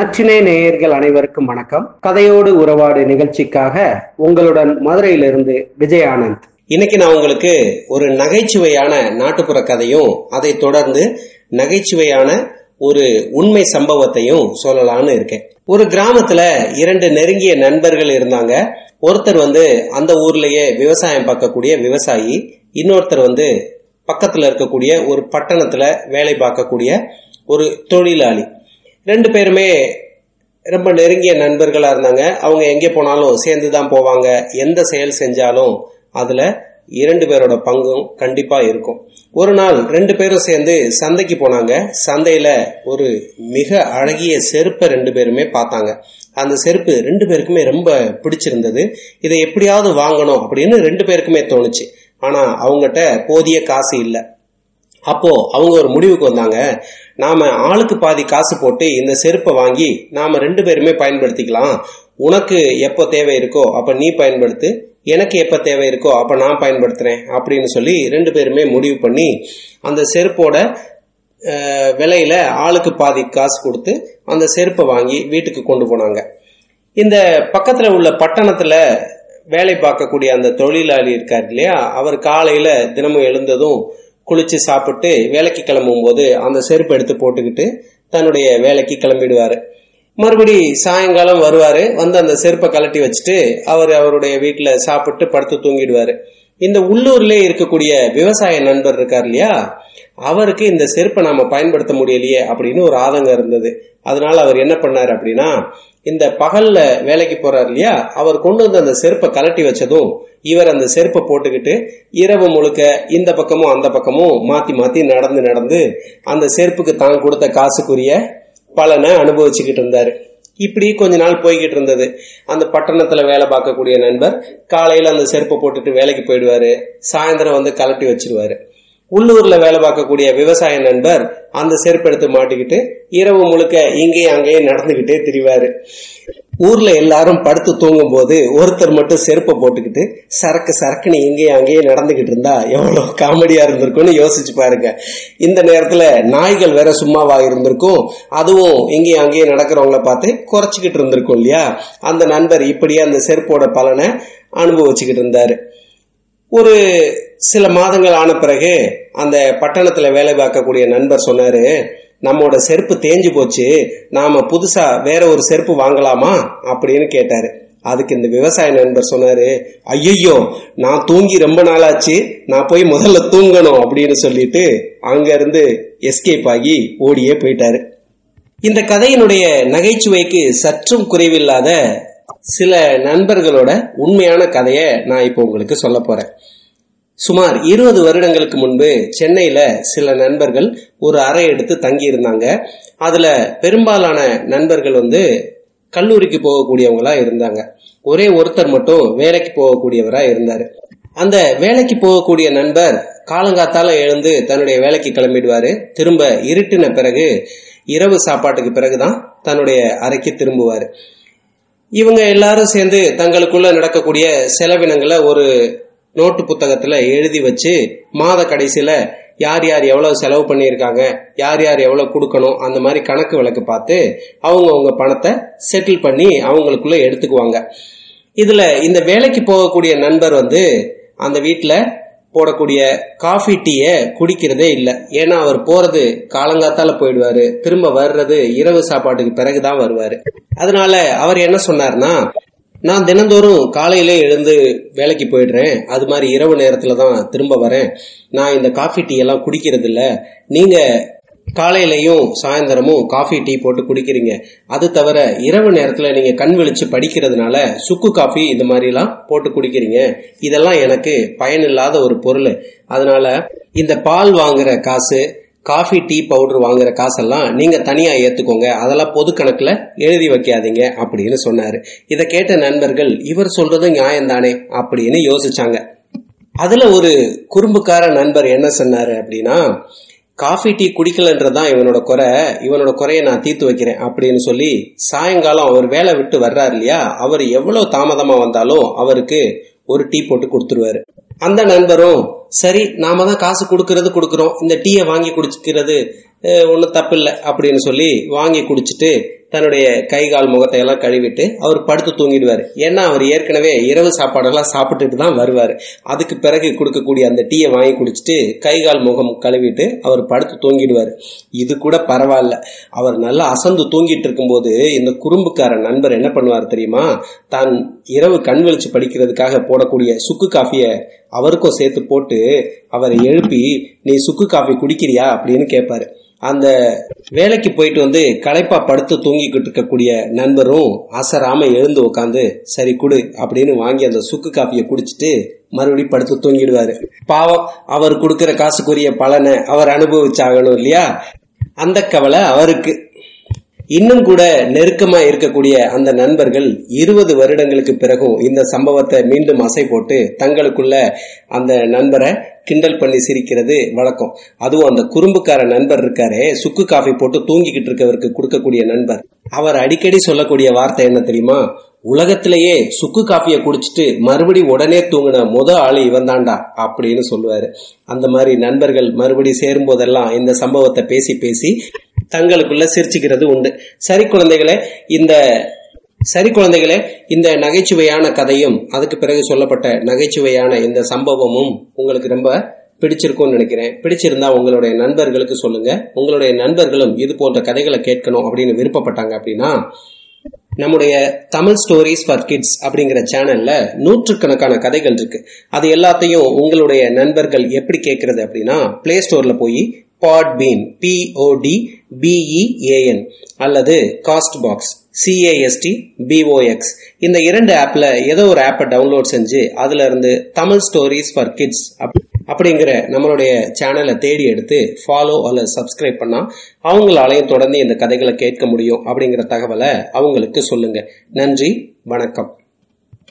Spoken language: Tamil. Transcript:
நற்றினை நேயர்கள் அனைவருக்கும் வணக்கம். கதையோடு உறவாடு நிகழ்ச்சிக்காக உங்களுடன் மதுரையிலிருந்து விஜய் ஆனந்த் இன்னைக்கு நான் உங்களுக்கு ஒரு நகைச்சுவையான நாட்டுப்புற கதையும் அதை தொடர்ந்து நகைச்சுவையான ஒரு உண்மை சம்பவத்தையும் சொல்லலாம்னு இருக்கேன். ஒரு கிராமத்துல இரண்டு நெருங்கிய நண்பர்கள் இருந்தாங்க. ஒருத்தர் வந்து அந்த ஊர்லயே விவசாயம் பார்க்கக்கூடிய விவசாயி இன்னொருத்தர் வந்து பக்கத்துல இருக்கக்கூடிய ஒரு பட்டணத்துல வேலை பார்க்கக்கூடிய ஒரு தொழிலாளி. ரெண்டு பேருமே ரொம்ப நெருங்கிய நண்பர்களாக இருந்தாங்க. அவங்க எங்கே போனாலும் சேர்ந்து தான் போவாங்க. எந்த செயல் செஞ்சாலும் அதில் இரண்டு பேரோட பங்கும் கண்டிப்பாக இருக்கும். ஒரு நாள் ரெண்டு பேரும் சேர்ந்து சந்தைக்கு போனாங்க. சந்தையில் ஒரு மிக அழகிய செருப்பை ரெண்டு பேருமே பார்த்தாங்க. அந்த செருப்பு ரெண்டு பேருக்குமே ரொம்ப பிடிச்சிருந்தது. இதை எப்படியாவது வாங்கணும் அப்படின்னு ரெண்டு பேருக்குமே தோணுச்சு. ஆனால் அவங்ககிட்ட போதிய காசு இல்லை. அப்போ அவங்க ஒரு முடிவுக்கு வந்தாங்க. நாம ஆளுக்கு பாதி காசு போட்டு இந்த செருப்பை வாங்கி நாம ரெண்டு பேருமே பயன்படுத்திக்கலாம். உனக்கு எப்போ தேவை இருக்கோ அப்ப நீ பயன்படுத்து. எனக்கு எப்ப தேவை இருக்கோ அப்ப நான் பயன்படுத்துறேன் அப்படின்னு சொல்லி ரெண்டு பேருமே முடிவு பண்ணி அந்த செருப்போட விலையில ஆளுக்கு பாதி காசு கொடுத்து அந்த செருப்பை வாங்கி வீட்டுக்கு கொண்டு போனாங்க. இந்த பக்கத்துல உள்ள பட்டணத்துல வேலை பார்க்கக்கூடிய அந்த தொழிலாளி இருக்கார் இல்லையா அவர் காலையில தினமும் எழுந்ததும் குளிச்சு சாப்பிட்டு வேலைக்கு கிளம்பும் போது அந்த செருப்பு எடுத்து போட்டுக்கிட்டு தன்னுடைய வேலைக்கு கிளம்பிடுவாரு. மறுபடி சாயங்காலம் வருவாரு. வந்து அந்த செருப்பை கலட்டி வச்சுட்டு அவர் அவருடைய வீட்டுல சாப்பிட்டு படுத்து தூங்கிடுவாரு. இந்த உள்ளூர்லேயே இருக்கக்கூடிய விவசாய நண்பர் இருக்கார் இல்லையா? அவருக்கு இந்த செருப்பை நாம பயன்படுத்த முடியலையே அப்படின்னு ஒரு ஆதங்கம் இருந்தது. அதனால அவர் என்ன பண்ணாரு அப்படின்னா இந்த பகல்ல வேலைக்கு போறார் இல்லையா? அவர் கொண்டு வந்து அந்த செருப்பை கலட்டி வச்சதும் இவர் அந்த செருப்பை போட்டுக்கிட்டு இரவு முழுக்க இந்த பக்கமும் அந்த பக்கமும் மாத்தி மாத்தி நடந்து நடந்து அந்த செருப்புக்கு தான் கொடுத்த காசுக்குரிய பலனை அனுபவிச்சுக்கிட்டு இருந்தாரு. இப்படி கொஞ்ச நாள் போய்கிட்டு இருந்தது. அந்த பட்டணத்துல வேலை பார்க்கக்கூடிய நண்பர் காலையில அந்த செருப்பை போட்டுட்டு வேலைக்கு போயிடுவாரு. சாயந்தரம் வந்து கலட்டி வச்சிருவாரு. உள்ளூர்ல வேலை பார்க்கக்கூடிய விவசாய நண்பர் அந்த செருப்பு எடுத்து மாட்டிக்கிட்டு இரவு முழுக்க இங்கேயும் அங்கேயும் நடந்துகிட்டே திரிவாரு. ஊர்ல எல்லாரும் படுத்து தூங்கும் போது ஒருத்தர் மட்டும் செருப்பை போட்டுக்கிட்டு சரக்கு சரக்குன்னு இங்கேயும் அங்கேயும் நடந்துகிட்டு இருந்தா எவ்வளவு காமெடியா இருந்திருக்கும்னு யோசிச்சு பாருங்க. இந்த நேரத்துல நாய்கள் வேற சும்மாவா இருந்திருக்கும். அதுவும் இங்கேயும் அங்கேயும் நடக்கிறவங்கள பார்த்து குறைச்சிக்கிட்டு இருந்திருக்கும் இல்லையா? அந்த நண்பர் இப்படியே அந்த செருப்போட பலனை அனுபவிச்சுக்கிட்டு இருந்தாரு. ஒரு சில மாதங்கள் ஆன பிறகு அந்த பட்டணத்தில் வேலை பார்க்கக்கூடிய நண்பர் சொன்னார் நம்மோட செருப்பு தேஞ்சு போச்சு நாம் புதுசாக வேற ஒரு செருப்பு வாங்கலாமா? அப்படின்னு கேட்டார். அதுக்கு இந்த விவசாய நண்பர் சொன்னாரு ஐயோ நான் தூங்கி ரொம்ப நாளாச்சு நான் போய் முதல்ல தூங்கணும் அப்படின்னு சொல்லிட்டு அங்கேருந்து எஸ்கேப் ஆகி ஓடியே போயிட்டாரு. இந்த கதையினுடைய நகைச்சுவைக்கு சற்றும் குறைவில்லாத சில நண்பர்களோட உண்மையான கதையை நான் இப்போ உங்களுக்கு சொல்ல போறேன். சுமார் இருபது வருடங்களுக்கு முன்பு சென்னையில் சில நண்பர்கள் ஒரு அறை எடுத்து தங்கியிருந்தாங்க. அதில் பெரும்பாலான நண்பர்கள் வந்து கல்லூரிக்கு போகக்கூடியவங்களா இருந்தாங்க. ஒரே ஒருத்தர் மட்டும் வேலைக்கு போகக்கூடியவரா இருந்தார். அந்த வேலைக்கு போகக்கூடிய நண்பர் காலங்காத்தால எழுந்து தன்னுடைய வேலைக்கு கிளம்பிடுவாரு. திரும்ப இருட்டின பிறகு இரவு சாப்பாட்டுக்கு பிறகுதான் தன்னுடைய அறைக்கு திரும்புவாரு. இவங்க எல்லாரும் சேர்ந்து தங்களுக்குள்ள நடக்கக்கூடிய செலவினங்களை ஒரு நோட்டு புத்தகத்துல எழுதி வச்சு மாத கடைசியில யார் யார் எவ்வளவு செலவு பண்ணியிருக்காங்க யார் யார் எவ்வளவு கொடுக்கணும் அந்த மாதிரி கணக்கு விளக்கு பார்த்து அவங்க அவங்க பணத்தை செட்டில் பண்ணி அவங்களுக்குள்ள எடுத்துக்குவாங்க. இதுல இந்த வேலைக்கு போகக்கூடிய நண்பர் வந்து அந்த வீட்டுல போடக்கூடிய காஃபி டீய குடிக்கிறதே இல்லை. ஏன்னா அவர் போறது காலங்காத்தால போயிடுவாரு. திரும்ப வர்றது இரவு சாப்பாட்டுக்கு பிறகுதான் வருவாரு. அதனால அவர் என்ன சொன்னார்னா நான் தினந்தோறும் காலையிலே எழுந்து வேலைக்கு போயிடுறேன். அது மாதிரி இரவு நேரத்துல தான் திரும்ப வரேன். நான் இந்த காஃபி டீ எல்லாம் குடிக்கிறது இல்ல நீங்க காலையிலையும் சாயந்தரமும் காஃபி டீ போட்டு குடிக்கிறீங்க. அது தவிர இரவு நேரத்துல நீங்க கண் விழிச்சு படிக்கிறதுனால சுக்கு காஃபி இந்த மாதிரி எல்லாம் போட்டு குடிக்கிறீங்க. இதெல்லாம் எனக்கு பயனில்லாத ஒரு பொருள். அதனால இந்த பால் வாங்குற காசு காஃபி டீ பவுடர் வாங்குற காசெல்லாம் நீங்க தனியா ஏத்துக்கோங்க. அதெல்லாம் பொது கணக்குல எழுதி வைக்காதீங்க அப்படின்னு சொன்னாரு. இதை கேட்ட நண்பர்கள் இவர் சொல்றது நியாயம்தானே? அப்படின்னு யோசிச்சாங்க. அதுல ஒரு குறும்புக்கார நண்பர் என்ன சொன்னாரு அப்படின்னா காஃபி டீ குடிக்கலன்றதான் இவனோட குறை. இவனோட குறையை நான் தீர்த்து வைக்கிறேன் அப்படின்னு சொல்லி சாயங்காலம் அவர் வேலை விட்டு வர்றாரு இல்லையா? அவர் எவ்வளவு தாமதமா வந்தாலும் அவருக்கு ஒரு டீ போட்டு கொடுத்துருவாரு. அந்த நண்பரும் சரி நாம தான் காசு கொடுக்கறது கொடுக்கறோம். இந்த டீயை வாங்கி குடிச்சுக்கிறது ஒன்றும் தப்பில்லை அப்படின்னு சொல்லி வாங்கி குடிச்சிட்டு தன்னுடைய கை கால் முகத்தை எல்லாம் கழுவிட்டு அவர் படுத்து தூங்கிடுவார். ஏன்னா அவர் ஏற்கனவே இரவு சாப்பாடெல்லாம் சாப்பிட்டுட்டு தான் வருவார். அதுக்கு பிறகு கொடுக்கக்கூடிய அந்த டீயை வாங்கி குடிச்சிட்டு கை கால் முகம் கழுவிட்டு அவர் படுத்து தூங்கிடுவார். இது கூட பரவாயில்ல. அவர் நல்லா அசந்து தூங்கிட்டு இருக்கும்போது இந்த குறும்புக்கார நண்பர் என்ன பண்ணுவார் தெரியுமா? தான் இரவு கண் வெளிச்சு படிக்கிறதுக்காக போடக்கூடிய சுக்கு காஃபியை அவருக்கும் சேர்த்து போட்டு அவரை எழுப்பி நீ சுக்கு காஃபி குடிக்கிறியா? அப்படின்னு கேட்பாரு. அந்த வேலைக்கு போயிட்டு வந்து களைப்பா படுத்து தூங்கிக்கிட்டு இருக்கக்கூடிய நண்பரும் அசராம எழுந்து உட்காந்து சரி குடு அப்படின்னு வாங்கி அந்த சுக்கு காஃபியை குடிச்சிட்டு மறுபடியும் படுத்து தூங்கிடுவாரு. பாவம் அவர் கொடுக்கிற காசுக்குரிய பலனை அவர் அனுபவிச்சாகணும் இல்லையா? அந்த கவலை அவருக்கு. இன்னும் கூட நெருக்கமா இருக்கக்கூடிய அந்த நண்பர்கள் இருபது வருடங்களுக்கு பிறகும் இந்த சம்பவத்தை மீண்டும் அசை போட்டு தங்களுக்குள்ள அந்த நண்பரை கிண்டல் பண்ணி சிரிக்கிறது வழக்கம். அதுவும் அந்த குறும்புக்கார நண்பர் இருக்காரே சுக்கு காஃபி போட்டு தூங்கிக்கிட்டு இருக்கவருக்கு கொடுக்கக்கூடிய நண்பர். அவர் அடிக்கடி சொல்லக்கூடிய வார்த்தை என்ன தெரியுமா? உலகத்திலேயே சுக்கு காஃபியை குடிச்சிட்டு மறுபடி உடனே தூங்கின முத ஆளு இவன் தாண்டா அப்படின்னு சொல்லுவாரு. அந்த மாதிரி நண்பர்கள் மறுபடி சேரும் போதெல்லாம் இந்த சம்பவத்தை பேசி பேசி தங்களுக்குள்ள சிரிச்சுக்கிறது உண்டு. சரி குழந்தைகளே இந்த சரி குழந்தைகளே இந்த நகைச்சுவையான கதையும் அதுக்கு பிறகு சொல்லப்பட்ட நகைச்சுவையான இந்த சம்பவமும் உங்களுக்கு ரொம்ப பிடிச்சிருக்கும்னு நினைக்கிறேன். பிடிச்சிருந்தா உங்களுடைய நண்பர்களுக்கு சொல்லுங்க. உங்களுடைய நண்பர்களும் இது போன்ற கதைகளை கேட்கணும் அப்படின்னு விருப்பப்பட்டாங்க அப்படின்னா நம்முடைய தமிழ் ஸ்டோரிஸ் ஃபார் கிட்ஸ் அப்படிங்கிற சேனல்ல நூற்றுக்கணக்கான கதைகள் இருக்கு. அது எல்லாத்தையும் உங்களுடைய நண்பர்கள் எப்படி கேட்கறது அப்படின்னா பிளே ஸ்டோர்ல போய் Podbean P O D B E A N அல்லது Castbox C A S T B O X இந்த இரண்டு ஆப்ல ஏதோ ஒரு ஆப்பை டவுன்லோட் செஞ்சு அதுல இருந்து தமிழ் ஸ்டோரிஸ் ஃபார் கிட்ஸ் அப்படிங்கிற நம்மளுடைய சேனலை தேடி எடுத்து ஃபாலோ அல்லது சப்ஸ்கிரைப் பண்ணா அவங்களாலையும் தொடர்ந்து இந்த கதைகளை கேட்க முடியும் அப்படிங்கிற தகவலை அவங்களுக்கு சொல்லுங்க. நன்றி வணக்கம்.